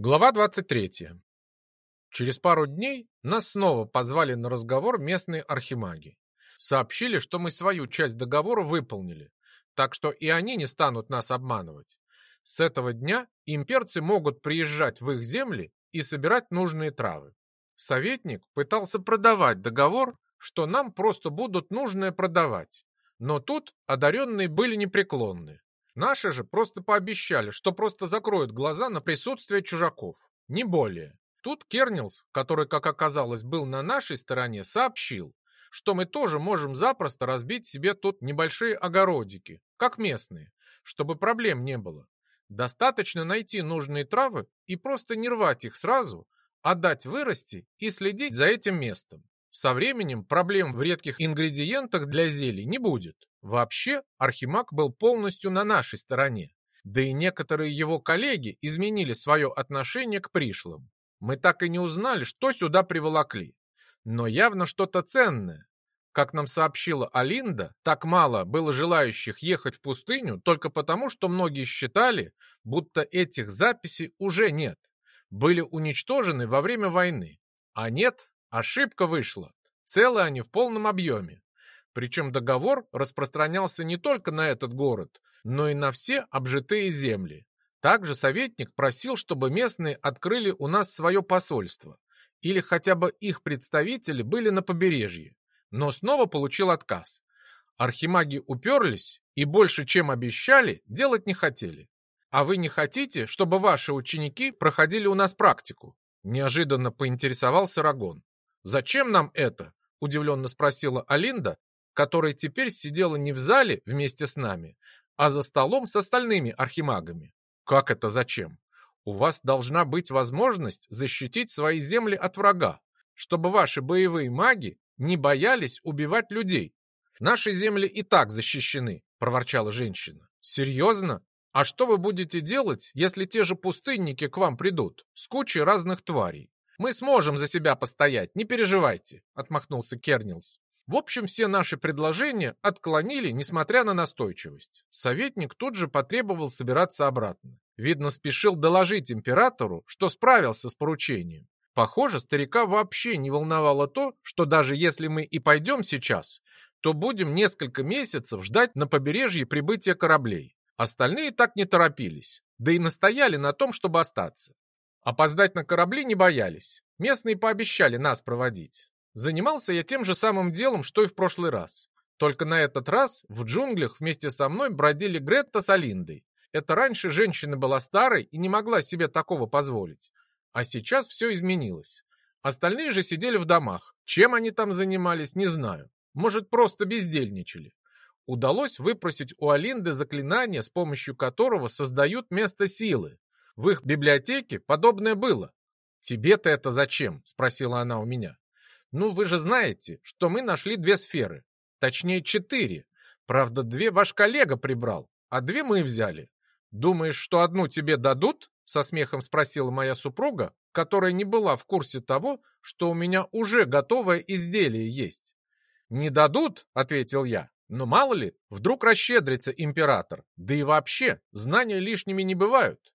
Глава 23. Через пару дней нас снова позвали на разговор местные архимаги. Сообщили, что мы свою часть договора выполнили, так что и они не станут нас обманывать. С этого дня имперцы могут приезжать в их земли и собирать нужные травы. Советник пытался продавать договор, что нам просто будут нужное продавать. Но тут одаренные были непреклонны. Наши же просто пообещали, что просто закроют глаза на присутствие чужаков. Не более. Тут Кернилс, который, как оказалось, был на нашей стороне, сообщил, что мы тоже можем запросто разбить себе тут небольшие огородики, как местные, чтобы проблем не было. Достаточно найти нужные травы и просто не рвать их сразу, а дать вырасти и следить за этим местом. Со временем проблем в редких ингредиентах для зелий не будет. Вообще, Архимаг был полностью на нашей стороне. Да и некоторые его коллеги изменили свое отношение к пришлым. Мы так и не узнали, что сюда приволокли. Но явно что-то ценное. Как нам сообщила Алинда, так мало было желающих ехать в пустыню только потому, что многие считали, будто этих записей уже нет. Были уничтожены во время войны. А нет, ошибка вышла. Целы они в полном объеме. Причем договор распространялся не только на этот город, но и на все обжитые земли. Также советник просил, чтобы местные открыли у нас свое посольство, или хотя бы их представители были на побережье, но снова получил отказ. Архимаги уперлись и больше, чем обещали, делать не хотели. А вы не хотите, чтобы ваши ученики проходили у нас практику? Неожиданно поинтересовался Рагон. Зачем нам это? Удивленно спросила Алинда, которая теперь сидела не в зале вместе с нами, а за столом с остальными архимагами. Как это зачем? У вас должна быть возможность защитить свои земли от врага, чтобы ваши боевые маги не боялись убивать людей. Наши земли и так защищены, проворчала женщина. Серьезно? А что вы будете делать, если те же пустынники к вам придут с кучей разных тварей? Мы сможем за себя постоять, не переживайте, отмахнулся Кернилс. В общем, все наши предложения отклонили, несмотря на настойчивость. Советник тут же потребовал собираться обратно. Видно, спешил доложить императору, что справился с поручением. Похоже, старика вообще не волновало то, что даже если мы и пойдем сейчас, то будем несколько месяцев ждать на побережье прибытия кораблей. Остальные так не торопились, да и настояли на том, чтобы остаться. Опоздать на корабли не боялись. Местные пообещали нас проводить. Занимался я тем же самым делом, что и в прошлый раз. Только на этот раз в джунглях вместе со мной бродили Гретта с Алиндой. Это раньше женщина была старой и не могла себе такого позволить. А сейчас все изменилось. Остальные же сидели в домах. Чем они там занимались, не знаю. Может, просто бездельничали. Удалось выпросить у Алинды заклинание, с помощью которого создают место силы. В их библиотеке подобное было. «Тебе-то это зачем?» – спросила она у меня. Ну, вы же знаете, что мы нашли две сферы. Точнее, четыре. Правда, две ваш коллега прибрал, а две мы взяли. Думаешь, что одну тебе дадут? Со смехом спросила моя супруга, которая не была в курсе того, что у меня уже готовое изделие есть. «Не дадут», — ответил я. «Но мало ли, вдруг расщедрится император. Да и вообще, знания лишними не бывают».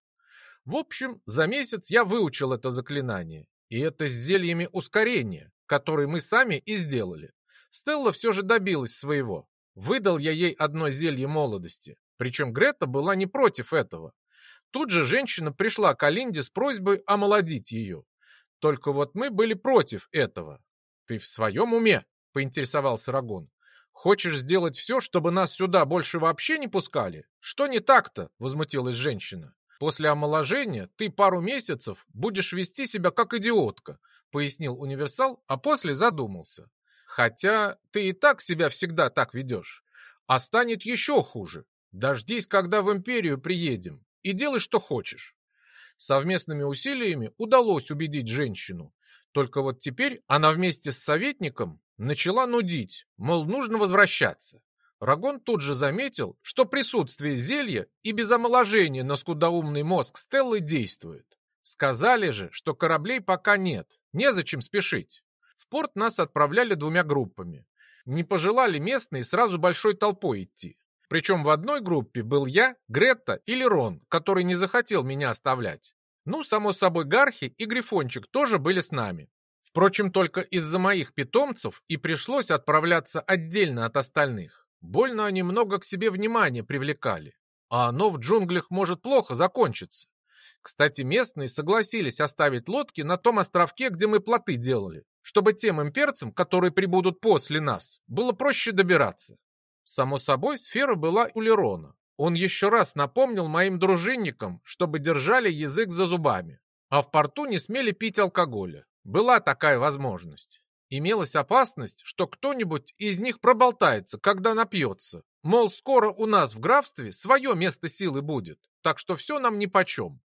В общем, за месяц я выучил это заклинание. И это с зельями ускорения который мы сами и сделали. Стелла все же добилась своего. Выдал я ей одно зелье молодости. Причем Грета была не против этого. Тут же женщина пришла к Алинде с просьбой омолодить ее. Только вот мы были против этого. «Ты в своем уме?» — поинтересовался Рагон. «Хочешь сделать все, чтобы нас сюда больше вообще не пускали? Что не так-то?» — возмутилась женщина. «После омоложения ты пару месяцев будешь вести себя как идиотка, пояснил универсал, а после задумался. Хотя ты и так себя всегда так ведешь. А станет еще хуже. Дождись, когда в империю приедем, и делай, что хочешь. Совместными усилиями удалось убедить женщину. Только вот теперь она вместе с советником начала нудить, мол, нужно возвращаться. Рагон тут же заметил, что присутствие зелья и без омоложения на скудоумный мозг Стеллы действует. Сказали же, что кораблей пока нет, незачем спешить. В порт нас отправляли двумя группами. Не пожелали местные сразу большой толпой идти. Причем в одной группе был я, Гретта или Рон, который не захотел меня оставлять. Ну, само собой, Гархи и Грифончик тоже были с нами. Впрочем, только из-за моих питомцев и пришлось отправляться отдельно от остальных. Больно они много к себе внимания привлекали. А оно в джунглях может плохо закончиться. Кстати, местные согласились оставить лодки на том островке, где мы плоты делали, чтобы тем имперцам, которые прибудут после нас, было проще добираться. Само собой, сфера была у Лерона. Он еще раз напомнил моим дружинникам, чтобы держали язык за зубами, а в порту не смели пить алкоголя. Была такая возможность. Имелась опасность, что кто-нибудь из них проболтается, когда напьется. Мол, скоро у нас в графстве свое место силы будет, так что все нам нипочем.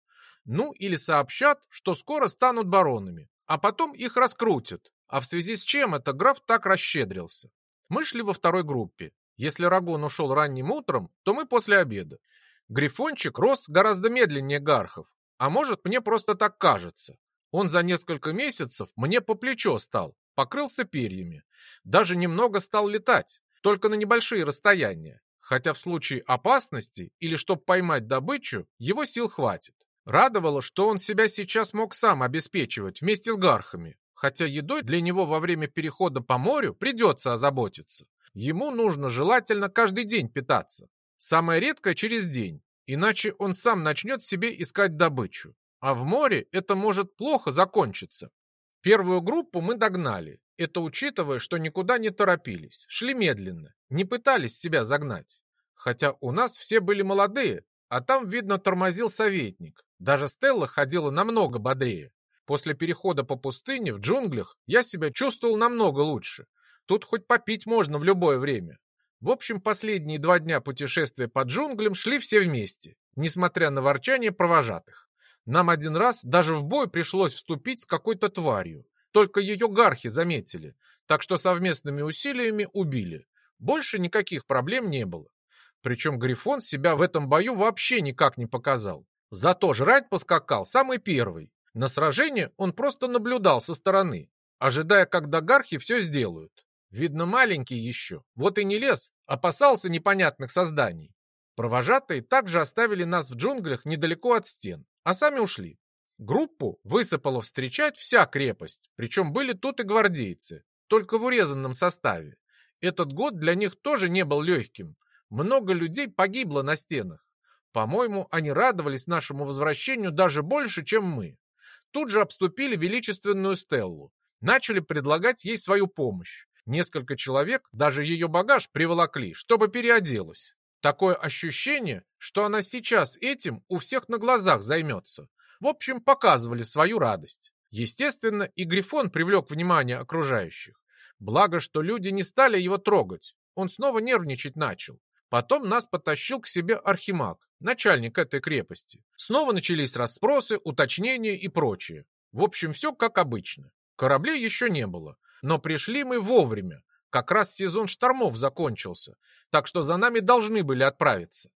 Ну, или сообщат, что скоро станут баронами, а потом их раскрутят. А в связи с чем это граф так расщедрился? Мы шли во второй группе. Если Рагон ушел ранним утром, то мы после обеда. Грифончик рос гораздо медленнее гархов. А может, мне просто так кажется. Он за несколько месяцев мне по плечо стал, покрылся перьями. Даже немного стал летать, только на небольшие расстояния. Хотя в случае опасности или чтобы поймать добычу, его сил хватит. Радовало, что он себя сейчас мог сам обеспечивать вместе с гархами, хотя едой для него во время перехода по морю придется озаботиться. Ему нужно желательно каждый день питаться. Самое редкое через день, иначе он сам начнет себе искать добычу. А в море это может плохо закончиться. Первую группу мы догнали. Это учитывая, что никуда не торопились, шли медленно, не пытались себя загнать. Хотя у нас все были молодые, а там, видно, тормозил советник. Даже Стелла ходила намного бодрее. После перехода по пустыне в джунглях я себя чувствовал намного лучше. Тут хоть попить можно в любое время. В общем, последние два дня путешествия по джунглям шли все вместе, несмотря на ворчание провожатых. Нам один раз даже в бой пришлось вступить с какой-то тварью. Только ее гархи заметили, так что совместными усилиями убили. Больше никаких проблем не было. Причем Грифон себя в этом бою вообще никак не показал. Зато жрать поскакал самый первый. На сражение он просто наблюдал со стороны, ожидая, когда гархи все сделают. Видно, маленький еще, вот и не лез, опасался непонятных созданий. Провожатые также оставили нас в джунглях недалеко от стен, а сами ушли. Группу высыпала встречать вся крепость, причем были тут и гвардейцы, только в урезанном составе. Этот год для них тоже не был легким. Много людей погибло на стенах. По-моему, они радовались нашему возвращению даже больше, чем мы. Тут же обступили величественную Стеллу, начали предлагать ей свою помощь. Несколько человек даже ее багаж приволокли, чтобы переоделась. Такое ощущение, что она сейчас этим у всех на глазах займется. В общем, показывали свою радость. Естественно, и Грифон привлек внимание окружающих. Благо, что люди не стали его трогать. Он снова нервничать начал. Потом нас потащил к себе Архимаг, начальник этой крепости. Снова начались расспросы, уточнения и прочее. В общем, все как обычно. Кораблей еще не было, но пришли мы вовремя. Как раз сезон штормов закончился, так что за нами должны были отправиться.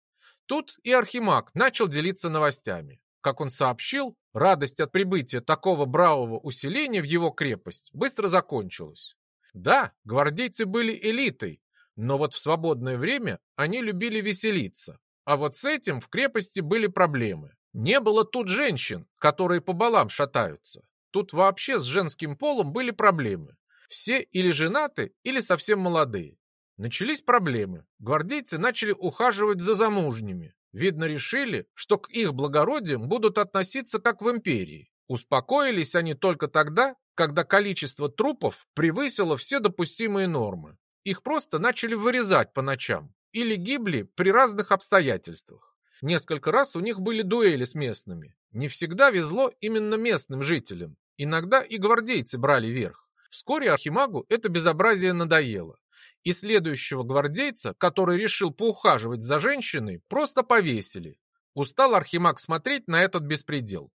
Тут и Архимаг начал делиться новостями. Как он сообщил, радость от прибытия такого бравого усиления в его крепость быстро закончилась. Да, гвардейцы были элитой, но вот в свободное время они любили веселиться. А вот с этим в крепости были проблемы. Не было тут женщин, которые по балам шатаются. Тут вообще с женским полом были проблемы. Все или женаты, или совсем молодые. Начались проблемы. Гвардейцы начали ухаживать за замужними. Видно, решили, что к их благородиям будут относиться как в империи. Успокоились они только тогда, когда количество трупов превысило все допустимые нормы. Их просто начали вырезать по ночам или гибли при разных обстоятельствах. Несколько раз у них были дуэли с местными. Не всегда везло именно местным жителям. Иногда и гвардейцы брали верх. Вскоре Архимагу это безобразие надоело. И следующего гвардейца, который решил поухаживать за женщиной, просто повесили. Устал Архимаг смотреть на этот беспредел.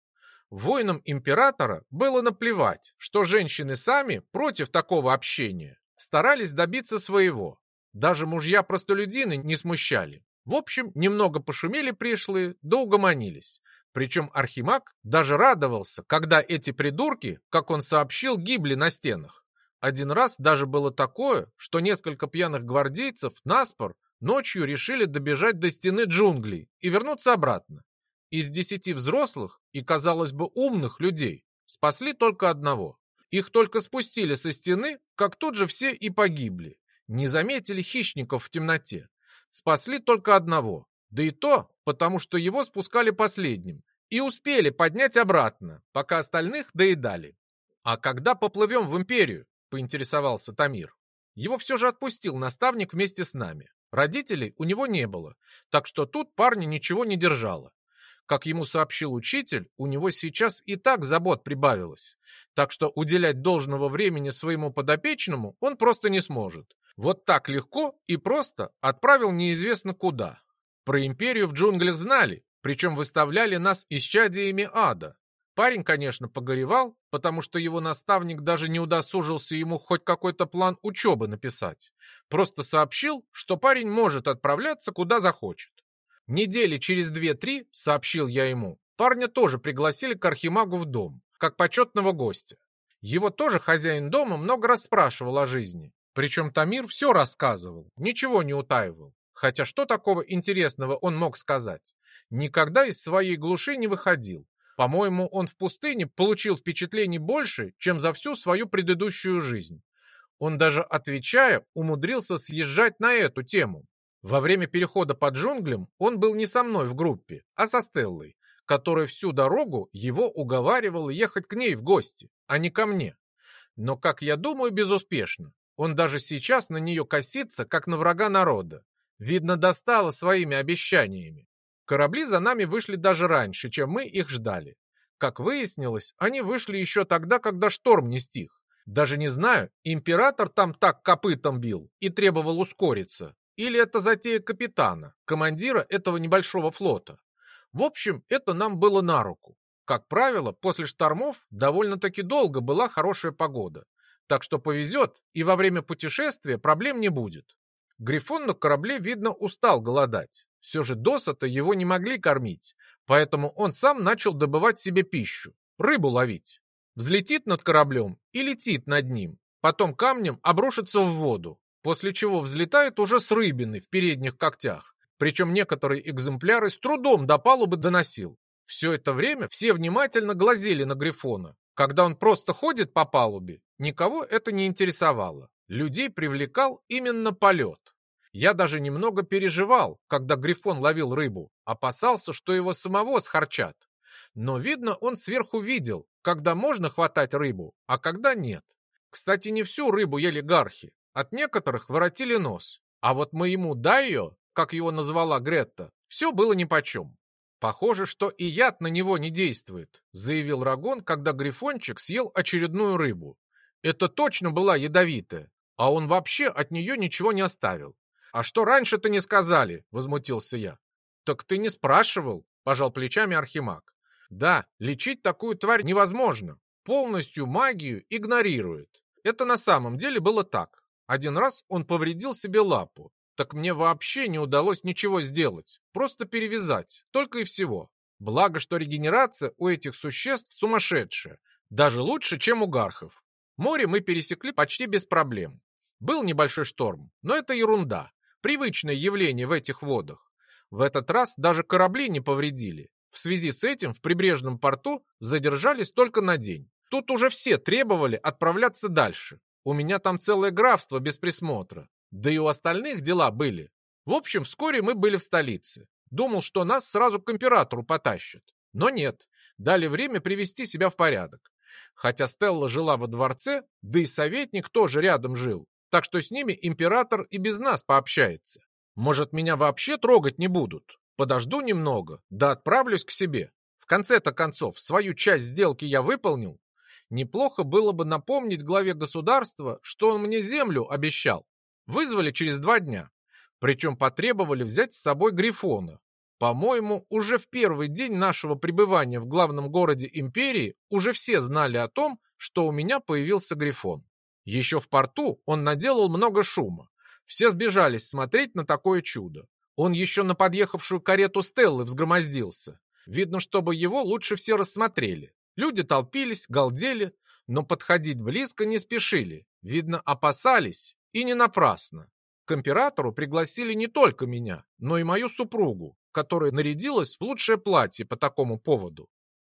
Воинам императора было наплевать, что женщины сами против такого общения старались добиться своего. Даже мужья-простолюдины не смущали. В общем, немного пошумели пришлые, да угомонились. Причем Архимаг даже радовался, когда эти придурки, как он сообщил, гибли на стенах. Один раз даже было такое, что несколько пьяных гвардейцев наспор ночью решили добежать до стены джунглей и вернуться обратно. из десяти взрослых и, казалось бы, умных людей спасли только одного. Их только спустили со стены, как тут же все и погибли. Не заметили хищников в темноте. Спасли только одного. Да и то, потому что его спускали последним. И успели поднять обратно, пока остальных доедали. «А когда поплывем в империю?» — поинтересовался Тамир. Его все же отпустил наставник вместе с нами. Родителей у него не было, так что тут парня ничего не держало. Как ему сообщил учитель, у него сейчас и так забот прибавилось, так что уделять должного времени своему подопечному он просто не сможет. Вот так легко и просто отправил неизвестно куда. Про империю в джунглях знали, причем выставляли нас исчадиями ада. Парень, конечно, погоревал, потому что его наставник даже не удосужился ему хоть какой-то план учебы написать. Просто сообщил, что парень может отправляться куда захочет. Недели через две-три, сообщил я ему, парня тоже пригласили к архимагу в дом, как почетного гостя. Его тоже хозяин дома много раз спрашивал о жизни. Причем Тамир все рассказывал, ничего не утаивал. Хотя что такого интересного он мог сказать? Никогда из своей глуши не выходил, по-моему, он в пустыне получил впечатлений больше, чем за всю свою предыдущую жизнь. Он даже отвечая, умудрился съезжать на эту тему. Во время перехода по джунглям он был не со мной в группе, а со Стеллой, которая всю дорогу его уговаривала ехать к ней в гости, а не ко мне. Но, как я думаю, безуспешно. Он даже сейчас на нее косится, как на врага народа. Видно, достало своими обещаниями. Корабли за нами вышли даже раньше, чем мы их ждали. Как выяснилось, они вышли еще тогда, когда шторм не стих. Даже не знаю, император там так копытом бил и требовал ускориться. Или это затея капитана, командира этого небольшого флота. В общем, это нам было на руку. Как правило, после штормов довольно-таки долго была хорошая погода. Так что повезет, и во время путешествия проблем не будет. Грифон на корабле, видно, устал голодать. Все же досыта его не могли кормить, поэтому он сам начал добывать себе пищу, рыбу ловить. Взлетит над кораблем и летит над ним, потом камнем обрушится в воду, после чего взлетает уже с рыбиной в передних когтях. Причем некоторые экземпляры с трудом до палубы доносил. Все это время все внимательно глазели на Грифона. Когда он просто ходит по палубе, никого это не интересовало. Людей привлекал именно полет. Я даже немного переживал, когда Грифон ловил рыбу, опасался, что его самого схарчат. Но, видно, он сверху видел, когда можно хватать рыбу, а когда нет. Кстати, не всю рыбу ели гархи, от некоторых воротили нос. А вот моему Дайо, как его назвала Гретта, все было нипочем. «Похоже, что и яд на него не действует», заявил Рагон, когда Грифончик съел очередную рыбу. Это точно была ядовитая, а он вообще от нее ничего не оставил. «А что раньше-то не сказали?» — возмутился я. «Так ты не спрашивал?» — пожал плечами Архимаг. «Да, лечить такую тварь невозможно. Полностью магию игнорирует. Это на самом деле было так. Один раз он повредил себе лапу. Так мне вообще не удалось ничего сделать. Просто перевязать. Только и всего. Благо, что регенерация у этих существ сумасшедшая. Даже лучше, чем у гархов. Море мы пересекли почти без проблем. Был небольшой шторм, но это ерунда. Привычное явление в этих водах. В этот раз даже корабли не повредили. В связи с этим в прибрежном порту задержались только на день. Тут уже все требовали отправляться дальше. У меня там целое графство без присмотра. Да и у остальных дела были. В общем, вскоре мы были в столице. Думал, что нас сразу к императору потащат. Но нет, дали время привести себя в порядок. Хотя Стелла жила во дворце, да и советник тоже рядом жил, так что с ними император и без нас пообщается. Может, меня вообще трогать не будут? Подожду немного, да отправлюсь к себе. В конце-то концов, свою часть сделки я выполнил. Неплохо было бы напомнить главе государства, что он мне землю обещал. Вызвали через два дня. Причем потребовали взять с собой Грифона. По-моему, уже в первый день нашего пребывания в главном городе империи уже все знали о том, что у меня появился Грифон. Еще в порту он наделал много шума. Все сбежались смотреть на такое чудо. Он еще на подъехавшую карету Стеллы взгромоздился. Видно, чтобы его лучше все рассмотрели. Люди толпились, галдели, но подходить близко не спешили. Видно, опасались, и не напрасно. К императору пригласили не только меня, но и мою супругу. которая нарядилась в лучшее платье по такому поводу.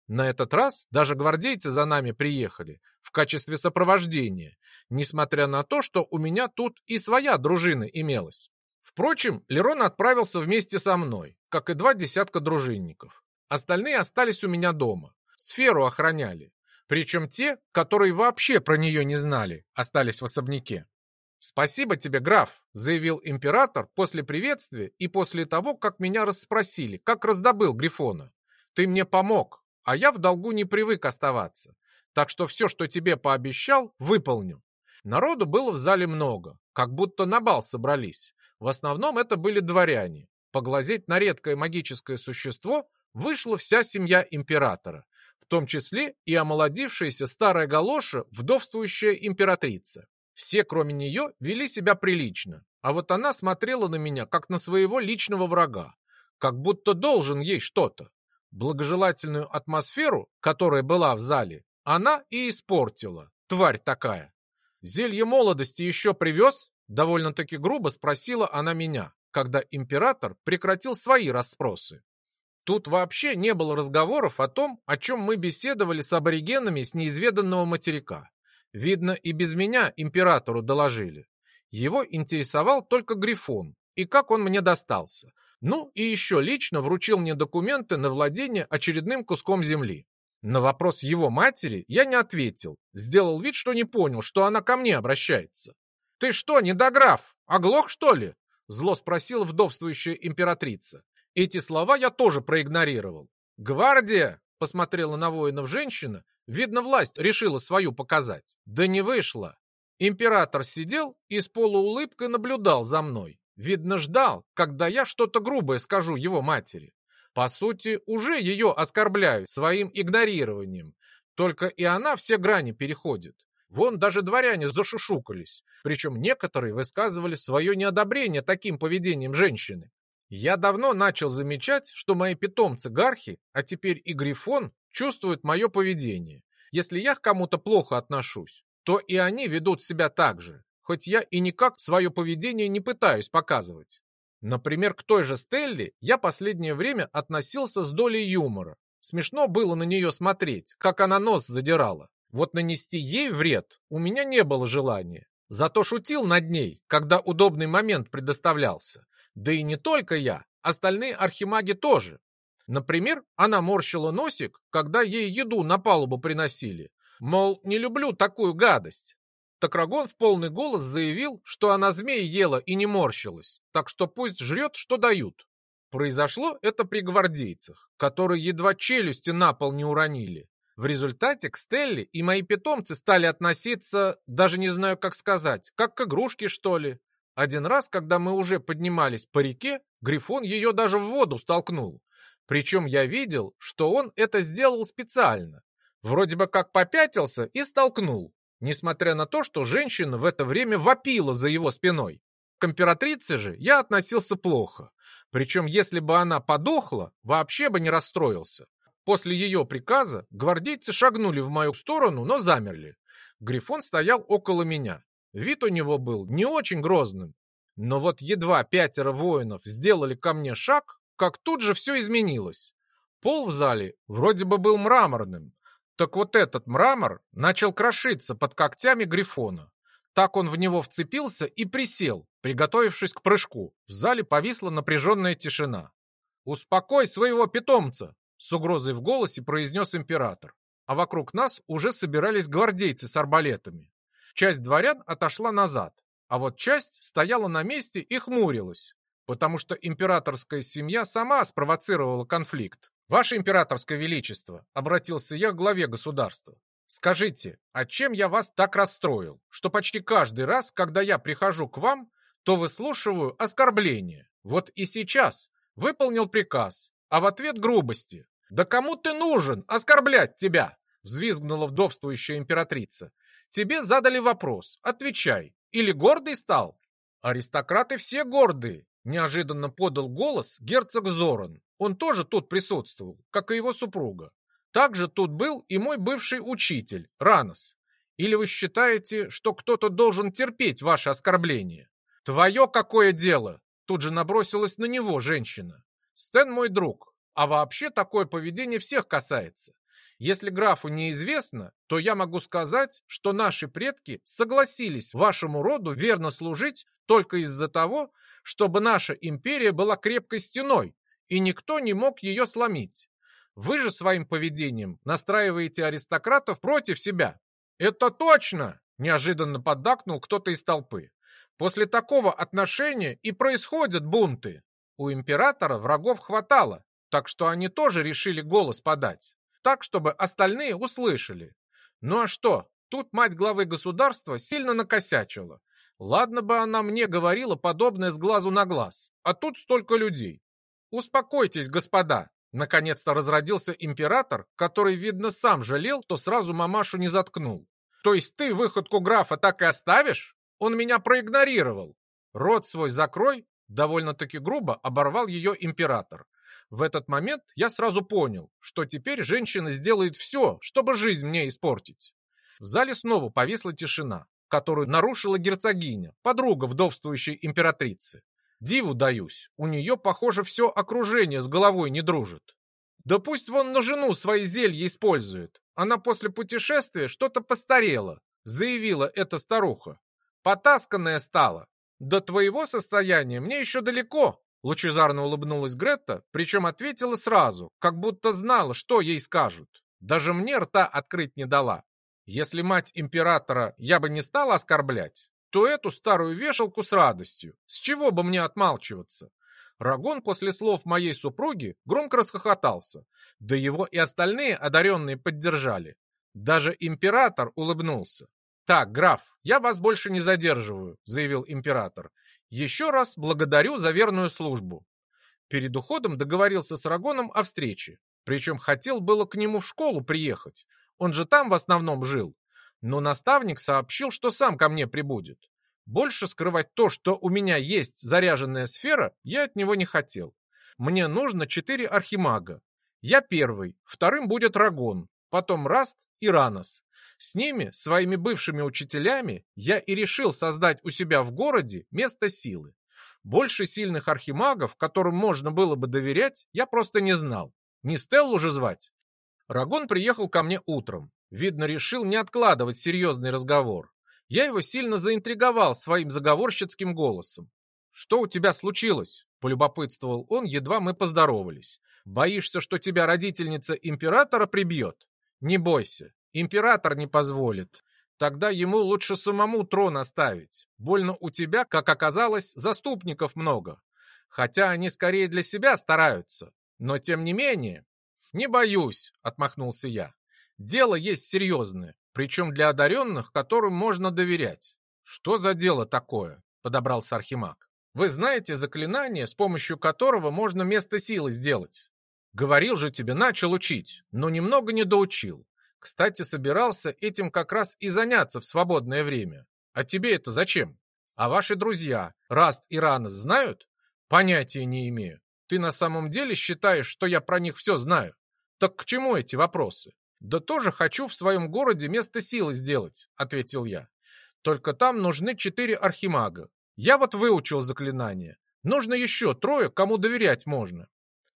На этот раз даже гвардейцы за нами приехали в качестве сопровождения, несмотря на то, что у меня тут и своя дружина имелась. Впрочем, Лерон отправился вместе со мной, как и два десятка дружинников. Остальные остались у меня дома, сферу охраняли. Причем те, которые вообще про нее не знали, остались в особняке. «Спасибо тебе, граф», — заявил император после приветствия и после того, как меня расспросили, как раздобыл Грифона. «Ты мне помог, а я в долгу не привык оставаться. Так что все, что тебе пообещал, выполню. Народу было в зале много, как будто на бал собрались. В основном это были дворяне. Поглазеть на редкое магическое существо вышла вся семья императора, том числе и омолодившаяся старая галоша, вдовствующая императрица. Все, кроме нее, вели себя прилично, а вот она смотрела на меня, как на своего личного врага, как будто должен ей что-то. Благожелательную атмосферу, которая была в зале, она и испортила, тварь такая. Зелье молодости еще привез? Довольно-таки грубо спросила она меня, когда император прекратил свои расспросы. Тут вообще не было разговоров о том, о чем мы беседовали с аборигенами с неизведанного материка. Видно, и без меня императору доложили. Его интересовал только Грифон и как он мне достался, ну и еще лично вручил мне документы на владение очередным куском земли. На вопрос его матери я не ответил, сделал вид, что не понял, что она ко мне обращается. «Ты что, недограф, оглох, что ли?» Зло спросила вдовствующая императрица. Эти слова я тоже проигнорировал. «Гвардия!» — посмотрела на воинов женщина. Видно, власть решила свою показать. Да не вышло. Император сидел и с полуулыбкой наблюдал за мной. Видно, ждал, когда я что-то грубое скажу его матери. По сути, уже ее оскорбляю своим игнорированием. Только и она все грани переходит. Вон даже дворяне зашушукались. Причем некоторые высказывали свое неодобрение таким поведением женщины. Я давно начал замечать, что мои питомцы-гархи, а теперь и Грифон, чувствуют мое поведение. Если я к кому-то плохо отношусь, то и они ведут себя так же хоть я и никак свое поведение не пытаюсь показывать. Например, к той же Стелле я последнее время относился с долей юмора. Смешно было на нее смотреть, как она нос задирала. Вот нанести ей вред у меня не было желания. Зато шутил над ней, когда удобный момент предоставлялся. Да и не только я, остальные архимаги тоже. Например, она морщила носик, когда ей еду на палубу приносили. Мол, не люблю такую гадость. Такрагон в полный голос заявил, что она змей ела и не морщилась, так что пусть жрет, что дают. Произошло это при гвардейцах, которые едва челюсти на пол не уронили. В результате к Стелле и мои питомцы стали относиться, даже не знаю как сказать, как к игрушке что ли. Один раз, когда мы уже поднимались по реке, Грифон ее даже в воду столкнул. Причем я видел, что он это сделал специально. Вроде бы как попятился и столкнул, несмотря на то, что женщина в это время вопила за его спиной. К императрице же я относился плохо. Причем, если бы она подохла, вообще бы не расстроился. После ее приказа гвардейцы шагнули в мою сторону, но замерли. Грифон стоял около меня. Вид у него был не очень грозным. Но вот едва пятеро воинов сделали ко мне шаг, как тут же все изменилось. Пол в зале вроде бы был мраморным, так вот этот мрамор начал крошиться под когтями Грифона. Так он в него вцепился и присел, приготовившись к прыжку. В зале повисла напряженная тишина. «Успокой своего питомца!» С угрозой в голосе произнес император. А вокруг нас уже собирались гвардейцы с арбалетами. Часть дворян отошла назад, а вот часть стояла на месте и хмурилась, потому что императорская семья сама спровоцировала конфликт. «Ваше императорское величество», — обратился я к главе государства, «скажите, а чем я вас так расстроил, что почти каждый раз, когда я прихожу к вам, то выслушиваю оскорбления? Вот и сейчас выполнил приказ, а в ответ грубости. Да кому ты нужен оскорблять тебя?» — взвизгнула вдовствующая императрица. «Тебе задали вопрос, отвечай. Или гордый стал?» «Аристократы все гордые», — неожиданно подал голос герцог Зоран. Он тоже тут присутствовал, как и его супруга. Также тут был и мой бывший учитель, Ранос. Или вы считаете, что кто-то должен терпеть ваше оскорбление? Твое какое дело? Тут же набросилась на него женщина. Стэн мой друг, а вообще такое поведение всех касается. Если графу неизвестно, то я могу сказать, что наши предки согласились вашему роду верно служить только из-за того, чтобы наша империя была крепкой стеной, и никто не мог ее сломить. Вы же своим поведением настраиваете аристократов против себя. Это точно, неожиданно поддакнул кто-то из толпы. После такого отношения и происходят бунты. У императора врагов хватало, так что они тоже решили голос подать, так, чтобы остальные услышали. Ну а что, тут мать главы государства сильно накосячила. Ладно бы она мне говорила подобное с глазу на глаз, а тут столько людей. Успокойтесь, господа. Наконец-то разродился император, который, видно, сам жалел, то сразу мамашу не заткнул. То есть ты выходку графа так и оставишь? Он меня проигнорировал. Рот свой закрой, довольно-таки грубо оборвал ее император. В этот момент я сразу понял, что теперь женщина сделает все, чтобы жизнь мне испортить. В зале снова повисла тишина, которую нарушила герцогиня, подруга вдовствующей императрицы. Диву даюсь, у нее, похоже, все окружение с головой не дружит. Да пусть вон на жену свои зелья использует. Она после путешествия что-то постарела, заявила эта старуха. Потасканная стала. До твоего состояния мне еще далеко, Лучезарно улыбнулась Гретта, причем ответила сразу, как будто знала, что ей скажут. Даже мне рта открыть не дала. Если мать императора я бы не стала оскорблять, то эту старую вешалку с радостью. С чего бы мне отмалчиваться? Рагон после слов моей супруги громко расхохотался, да его и остальные одаренные поддержали. Даже император улыбнулся. «Так, граф, я вас больше не задерживаю», — заявил император. Еще раз благодарю за верную службу. Перед уходом договорился с Рагоном о встрече. Причем хотел было к нему в школу приехать. Он же там в основном жил. Но наставник сообщил, что сам ко мне прибудет. Больше скрывать то, что у меня есть заряженная сфера, я от него не хотел. Мне нужно четыре архимага. Я первый, вторым будет Рагон, потом Раст и Ранос. С ними, своими бывшими учителями, я и решил создать у себя в городе место силы. Больше сильных архимагов, которым можно было бы доверять, я просто не знал. Не Стеллу же звать. Рагон приехал ко мне утром. Видно, решил не откладывать серьезный разговор. Я его сильно заинтриговал своим заговорщицким голосом. «Что у тебя случилось?» – полюбопытствовал он, едва мы поздоровались. «Боишься, что тебя родительница императора прибьет?» «Не бойся, Император не позволит. Тогда ему лучше самому трон оставить. Больно у тебя, как оказалось, заступников много. Хотя они скорее для себя стараются. Но тем не менее... Не боюсь, отмахнулся я. Дело есть серьезное, причем для одаренных, которым можно доверять. Что за дело такое? Подобрался Архимаг. Вы знаете заклинание, с помощью которого можно место силы сделать? Говорил же тебе, начал учить, но немного не доучил. Кстати, собирался этим как раз и заняться в свободное время. А тебе это зачем? А ваши друзья, Раст и Ранос, знают? Понятия не имею. Ты на самом деле считаешь, что я про них все знаю? Так к чему эти вопросы? Да тоже хочу в своем городе место силы сделать, ответил я. Только там нужны четыре архимага. Я вот выучил заклинание. Нужно еще трое, кому доверять можно.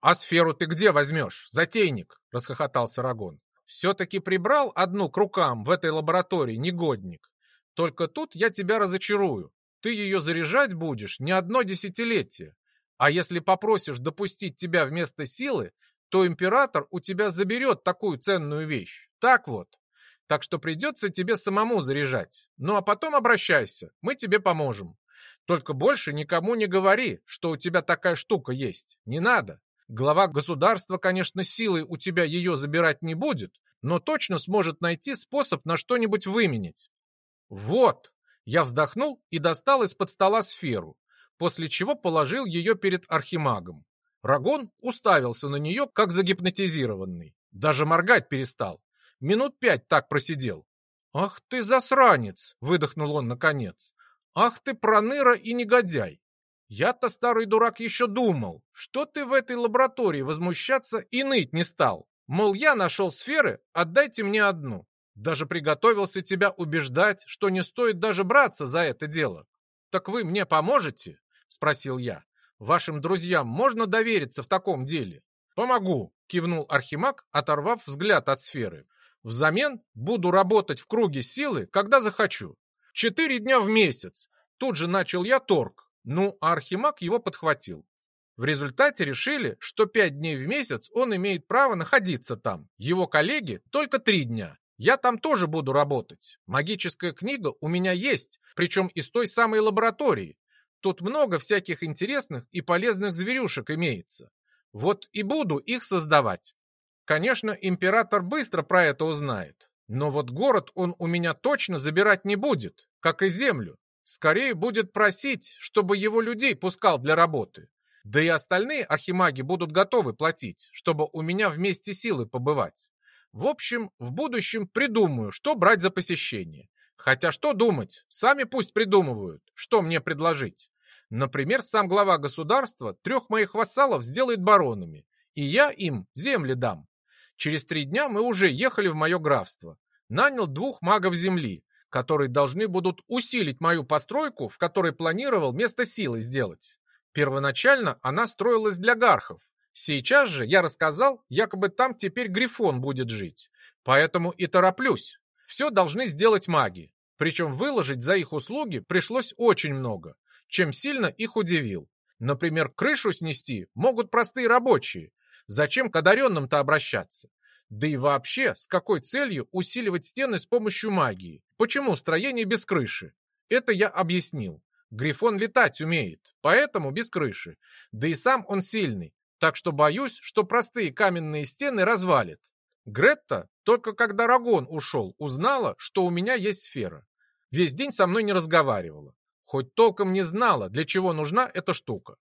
А сферу ты где возьмешь, затейник? Расхохотался Рагон. Все-таки прибрал одну к рукам в этой лаборатории, негодник. Только тут я тебя разочарую. Ты ее заряжать будешь не одно десятилетие. А если попросишь допустить тебя вместо силы, то император у тебя заберет такую ценную вещь. Так вот. Так что придется тебе самому заряжать. Ну а потом обращайся, мы тебе поможем. Только больше никому не говори, что у тебя такая штука есть. Не надо. Глава государства, конечно, силой у тебя ее забирать не будет, но точно сможет найти способ на что-нибудь выменить. Вот! Я вздохнул и достал из-под стола сферу, после чего положил ее перед архимагом. Рагон уставился на нее, как загипнотизированный. Даже моргать перестал. Минут пять так просидел. «Ах ты засранец!» — выдохнул он наконец. «Ах ты проныра и негодяй! Я-то, старый дурак, еще думал, что ты в этой лаборатории возмущаться и ныть не стал. Мол, я нашел сферы, отдайте мне одну. Даже приготовился тебя убеждать, что не стоит даже браться за это дело. Так вы мне поможете? Спросил я. Вашим друзьям можно довериться в таком деле? Помогу, кивнул Архимаг, оторвав взгляд от сферы. Взамен буду работать в круге силы, когда захочу. Четыре дня в месяц. Тут же начал я торг. Ну, а Архимаг его подхватил. В результате решили, что пять дней в месяц он имеет право находиться там. Его коллеги только три дня. Я там тоже буду работать. Магическая книга у меня есть, причем из той самой лаборатории. Тут много всяких интересных и полезных зверюшек имеется. Вот и буду их создавать. Конечно, император быстро про это узнает. Но вот город он у меня точно забирать не будет, как и землю. Скорее будет просить, чтобы его людей пускал для работы. Да и остальные архимаги будут готовы платить, чтобы у меня вместе силы побывать. В общем, в будущем придумаю, что брать за посещение. Хотя что думать, сами пусть придумывают, что мне предложить. Например, сам глава государства трех моих вассалов сделает баронами, и я им земли дам. Через три дня мы уже ехали в мое графство. Нанял двух магов земли, которые должны будут усилить мою постройку, в которой планировал место силы сделать. Первоначально она строилась для гархов. Сейчас же я рассказал, якобы там теперь Грифон будет жить. Поэтому и тороплюсь. Все должны сделать маги. Причем выложить за их услуги пришлось очень много, чем сильно их удивил. Например, крышу снести могут простые рабочие, Зачем к одаренным-то обращаться? Да и вообще, с какой целью усиливать стены с помощью магии? Почему строение без крыши? Это я объяснил. Грифон летать умеет, поэтому без крыши. Да и сам он сильный, так что боюсь, что простые каменные стены развалит. Гретта, только когда Рагон ушел, узнала, что у меня есть сфера. Весь день со мной не разговаривала. Хоть толком не знала, для чего нужна эта штука.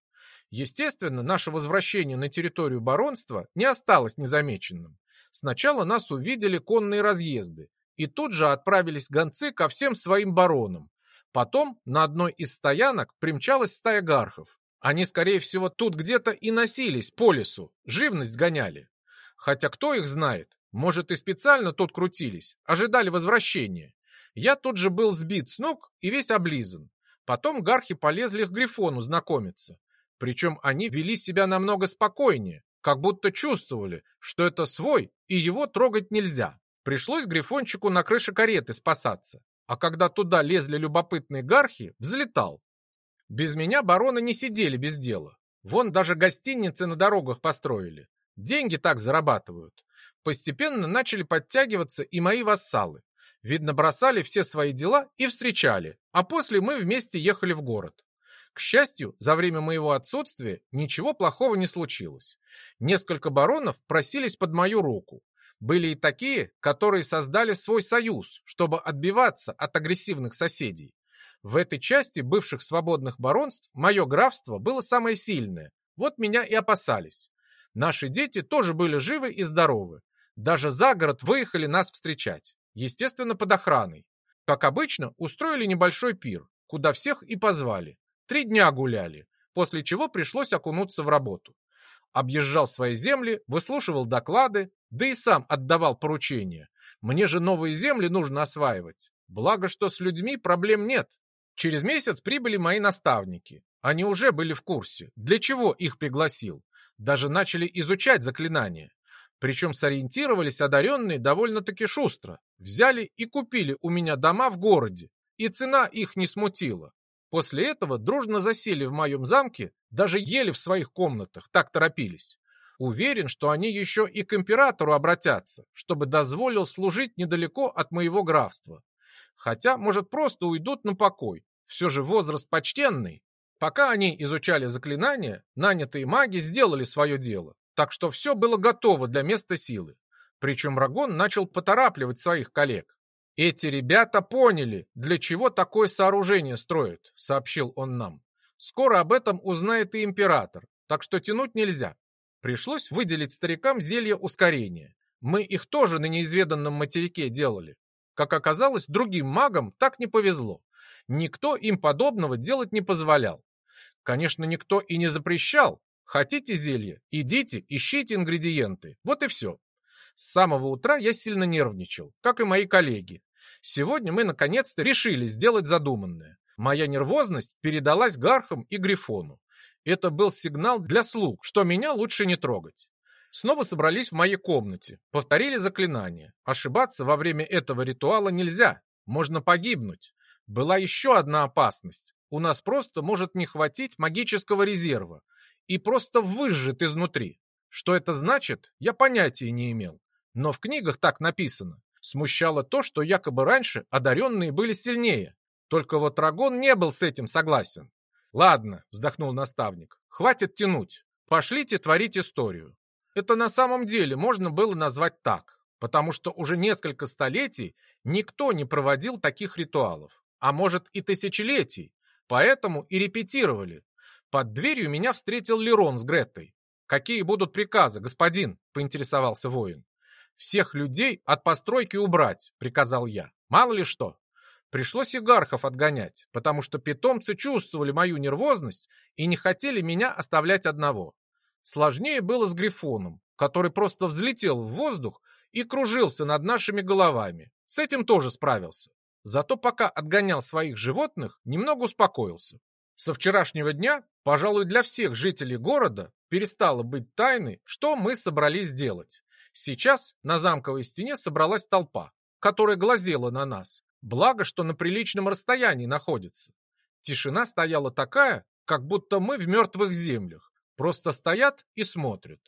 Естественно, наше возвращение на территорию баронства не осталось незамеченным. Сначала нас увидели конные разъезды, и тут же отправились гонцы ко всем своим баронам. Потом на одной из стоянок примчалась стая гархов. Они, скорее всего, тут где-то и носились по лесу, живность гоняли. Хотя кто их знает, может и специально тут крутились, ожидали возвращения. Я тут же был сбит с ног и весь облизан. Потом гархи полезли к Грифону знакомиться. Причем они вели себя намного спокойнее, как будто чувствовали, что это свой и его трогать нельзя. Пришлось Грифончику на крыше кареты спасаться, а когда туда лезли любопытные гархи, взлетал. Без меня бароны не сидели без дела. Вон даже гостиницы на дорогах построили. Деньги так зарабатывают. Постепенно начали подтягиваться и мои вассалы. Видно, бросали все свои дела и встречали, а после мы вместе ехали в город. К счастью, за время моего отсутствия ничего плохого не случилось. Несколько баронов просились под мою руку. Были и такие, которые создали свой союз, чтобы отбиваться от агрессивных соседей. В этой части бывших свободных баронств мое графство было самое сильное. Вот меня и опасались. Наши дети тоже были живы и здоровы. Даже за город выехали нас встречать. Естественно, под охраной. Как обычно, устроили небольшой пир, куда всех и позвали. Три дня гуляли, после чего пришлось окунуться в работу. Объезжал свои земли, выслушивал доклады, да и сам отдавал поручения. Мне же новые земли нужно осваивать. Благо, что с людьми проблем нет. Через месяц прибыли мои наставники. Они уже были в курсе, для чего их пригласил. Даже начали изучать заклинания. Причем сориентировались одаренные довольно-таки шустро. Взяли и купили у меня дома в городе. И цена их не смутила. После этого дружно засели в моем замке, даже ели в своих комнатах, так торопились. Уверен, что они еще и к императору обратятся, чтобы дозволил служить недалеко от моего графства. Хотя, может, просто уйдут на покой. Все же возраст почтенный. Пока они изучали заклинания, нанятые маги сделали свое дело. Так что все было готово для места силы. Причем Рагон начал поторапливать своих коллег. «Эти ребята поняли, для чего такое сооружение строят», — сообщил он нам. «Скоро об этом узнает и император, так что тянуть нельзя. Пришлось выделить старикам зелье ускорения. Мы их тоже на неизведанном материке делали. Как оказалось, другим магам так не повезло. Никто им подобного делать не позволял. Конечно, никто и не запрещал. Хотите зелье? Идите, ищите ингредиенты. Вот и все. С самого утра я сильно нервничал, как и мои коллеги. Сегодня мы наконец-то решили сделать задуманное. Моя нервозность передалась Гархам и Грифону. Это был сигнал для слуг, что меня лучше не трогать. Снова собрались в моей комнате, повторили заклинание. Ошибаться во время этого ритуала нельзя, можно погибнуть. Была еще одна опасность. У нас просто может не хватить магического резерва и просто выжжет изнутри. Что это значит, я понятия не имел. Но в книгах так написано. Смущало то, что якобы раньше одаренные были сильнее. Только вот Рагон не был с этим согласен. «Ладно», — вздохнул наставник, — «хватит тянуть. Пошлите творить историю». Это на самом деле можно было назвать так, потому что уже несколько столетий никто не проводил таких ритуалов, а может и тысячелетий, поэтому и репетировали. Под дверью меня встретил Лерон с Греттой. «Какие будут приказы, господин?» — поинтересовался воин. «Всех людей от постройки убрать», — приказал я. «Мало ли что». Пришлось игархов отгонять, потому что питомцы чувствовали мою нервозность и не хотели меня оставлять одного. Сложнее было с Грифоном, который просто взлетел в воздух и кружился над нашими головами. С этим тоже справился. Зато пока отгонял своих животных, немного успокоился. Со вчерашнего дня, пожалуй, для всех жителей города перестало быть тайной, что мы собрались делать. Сейчас на замковой стене собралась толпа, которая глазела на нас, Благо, что на приличном расстоянии находится. Тишина стояла такая, как будто мы в мертвых землях. Просто стоят и смотрят.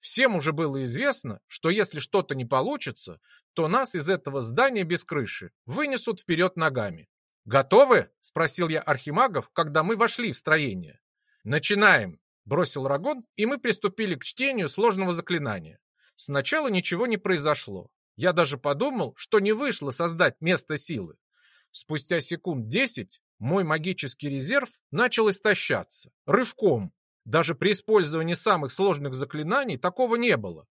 Всем уже было известно, что если что-то не получится, то нас из этого здания без крыши вынесут вперед ногами. «Готовы?» — спросил я архимагов, когда мы вошли в строение. «Начинаем!» — бросил Рагон, и мы приступили к чтению сложного заклинания. Сначала ничего не произошло. Я даже подумал, что не вышло создать место силы. Спустя секунд десять мой магический резерв начал истощаться. Рывком. Даже при использовании самых сложных заклинаний такого не было.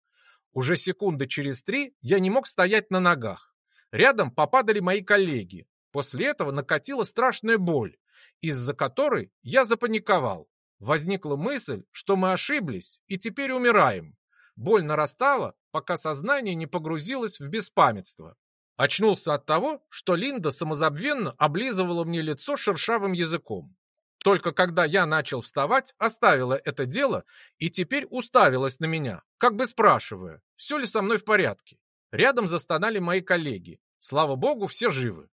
Уже секунды через три я не мог стоять на ногах. Рядом попадали мои коллеги. После этого накатила страшная боль, из-за которой я запаниковал. Возникла мысль, что мы ошиблись и теперь умираем. Боль нарастала, пока сознание не погрузилось в беспамятство. Очнулся от того, что Линда самозабвенно облизывала мне лицо шершавым языком. Только когда я начал вставать, оставила это дело и теперь уставилась на меня, как бы спрашивая, все ли со мной в порядке. Рядом застонали мои коллеги. Слава богу, все живы.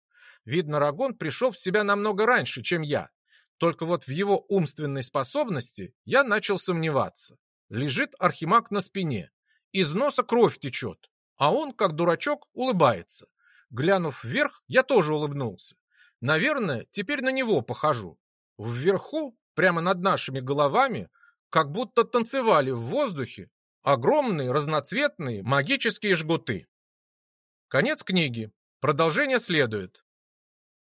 Видно, Рагон пришел в себя намного раньше, чем я. Только вот в его умственной способности я начал сомневаться. Лежит архимаг на спине. Из носа кровь течет, а он, как дурачок, улыбается. Глянув вверх, я тоже улыбнулся. Наверное, теперь на него похожу. Вверху, прямо над нашими головами, как будто танцевали в воздухе огромные разноцветные магические жгуты. Конец книги. Продолжение следует.